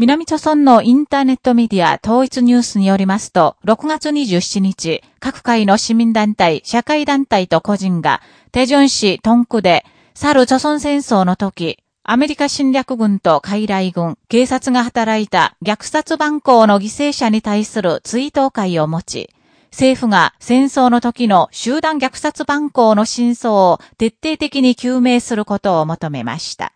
南朝村のインターネットメディア統一ニュースによりますと、6月27日、各界の市民団体、社会団体と個人が、手順ョ市トンクで、去る朝鮮戦争の時、アメリカ侵略軍と海来軍、警察が働いた虐殺蛮行の犠牲者に対する追悼会を持ち、政府が戦争の時の集団虐殺蛮行の真相を徹底的に究明することを求めました。